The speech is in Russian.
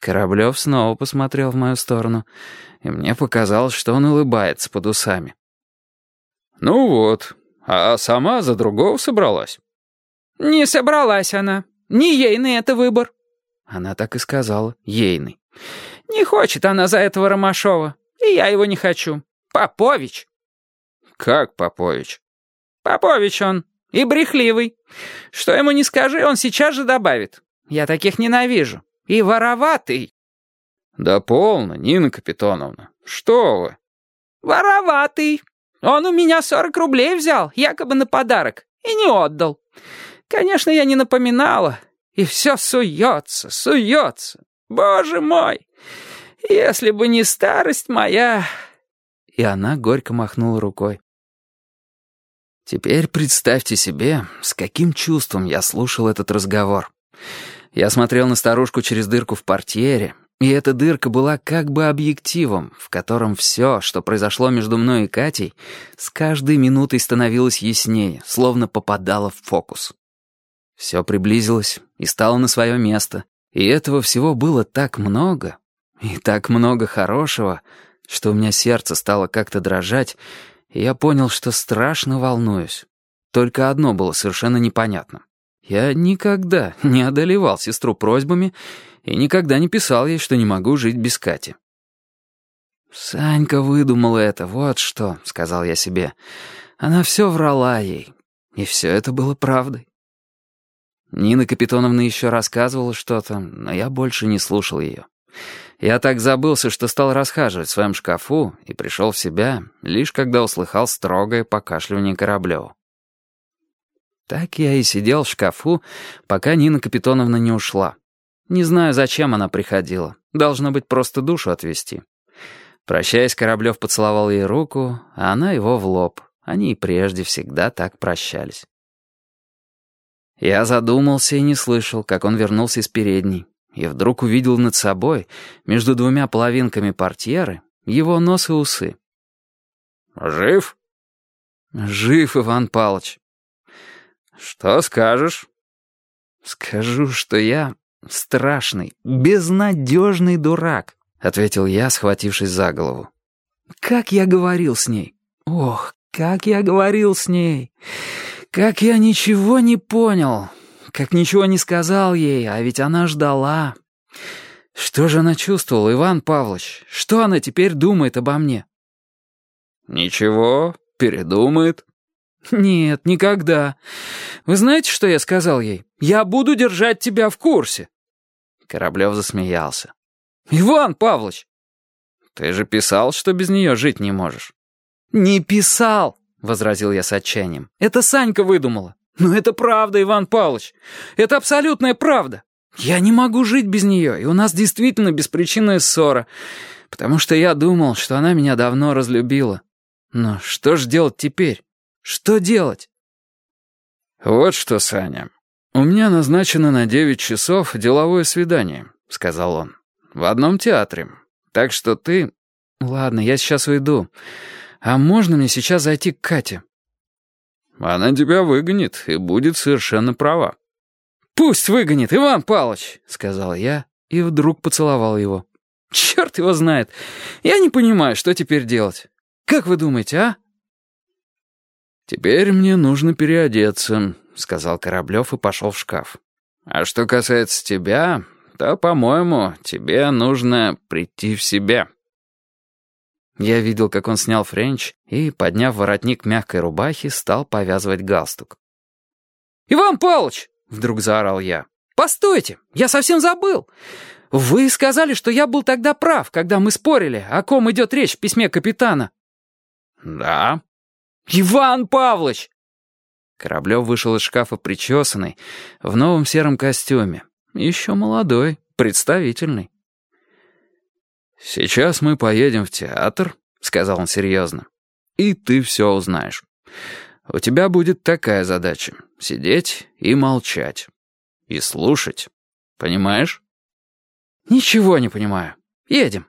Кораблев снова посмотрел в мою сторону, и мне показалось, что он улыбается под усами. «Ну вот, а сама за другого собралась?» «Не собралась она. Не ейный это выбор». Она так и сказала, ейный. «Не хочет она за этого Ромашова, и я его не хочу. Попович». «Как Попович?» «Попович он. И брехливый. Что ему не скажи, он сейчас же добавит. Я таких ненавижу. И вороватый». «Да полно, Нина Капитоновна. Что вы?» «Вороватый. Он у меня сорок рублей взял, якобы на подарок, и не отдал. Конечно, я не напоминала. И все суется, суется. Боже мой! Если бы не старость моя...» И она горько махнула рукой. Теперь представьте себе, с каким чувством я слушал этот разговор. Я смотрел на старушку через дырку в портьере, и эта дырка была как бы объективом, в котором все, что произошло между мной и Катей, с каждой минутой становилось яснее, словно попадало в фокус. Все приблизилось и стало на свое место, и этого всего было так много, и так много хорошего, что у меня сердце стало как-то дрожать, я понял, что страшно волнуюсь. Только одно было совершенно непонятно. Я никогда не одолевал сестру просьбами и никогда не писал ей, что не могу жить без Кати. «Санька выдумала это, вот что», — сказал я себе. Она все врала ей, и все это было правдой. Нина Капитоновна еще рассказывала что-то, но я больше не слушал ее. Я так забылся, что стал расхаживать в своем шкафу и пришел в себя, лишь когда услыхал строгое покашливание Кораблева. Так я и сидел в шкафу, пока Нина Капитоновна не ушла. Не знаю, зачем она приходила. Должно быть, просто душу отвести. Прощаясь, Кораблев поцеловал ей руку, а она его в лоб. Они и прежде всегда так прощались. Я задумался и не слышал, как он вернулся из передней и вдруг увидел над собой, между двумя половинками портьеры, его нос и усы. «Жив?» «Жив, Иван Павлович». «Что скажешь?» «Скажу, что я страшный, безнадежный дурак», — ответил я, схватившись за голову. «Как я говорил с ней? Ох, как я говорил с ней! Как я ничего не понял!» как ничего не сказал ей, а ведь она ждала. Что же она чувствовала, Иван Павлович? Что она теперь думает обо мне? Ничего, передумает. Нет, никогда. Вы знаете, что я сказал ей? Я буду держать тебя в курсе. Кораблев засмеялся. Иван Павлович! Ты же писал, что без нее жить не можешь. Не писал, возразил я с отчаянием. Это Санька выдумала. «Но это правда, Иван Павлович. Это абсолютная правда. Я не могу жить без нее, и у нас действительно беспричинная ссора, потому что я думал, что она меня давно разлюбила. Но что ж делать теперь? Что делать?» «Вот что, Саня, у меня назначено на девять часов деловое свидание», — сказал он. «В одном театре. Так что ты...» «Ладно, я сейчас уйду. А можно мне сейчас зайти к Кате?» Она тебя выгонит и будет совершенно права». «Пусть выгонит, Иван Павлович», — сказал я и вдруг поцеловал его. «Черт его знает. Я не понимаю, что теперь делать. Как вы думаете, а?» «Теперь мне нужно переодеться», — сказал Кораблев и пошел в шкаф. «А что касается тебя, то, по-моему, тебе нужно прийти в себя». Я видел, как он снял френч и, подняв воротник мягкой рубахи, стал повязывать галстук. «Иван Павлович!» — вдруг заорал я. «Постойте! Я совсем забыл! Вы сказали, что я был тогда прав, когда мы спорили, о ком идет речь в письме капитана». «Да». «Иван Павлович!» Кораблев вышел из шкафа причесанный, в новом сером костюме. Еще молодой, представительный. «Сейчас мы поедем в театр», — сказал он серьезно, — «и ты все узнаешь. У тебя будет такая задача — сидеть и молчать. И слушать. Понимаешь?» «Ничего не понимаю. Едем».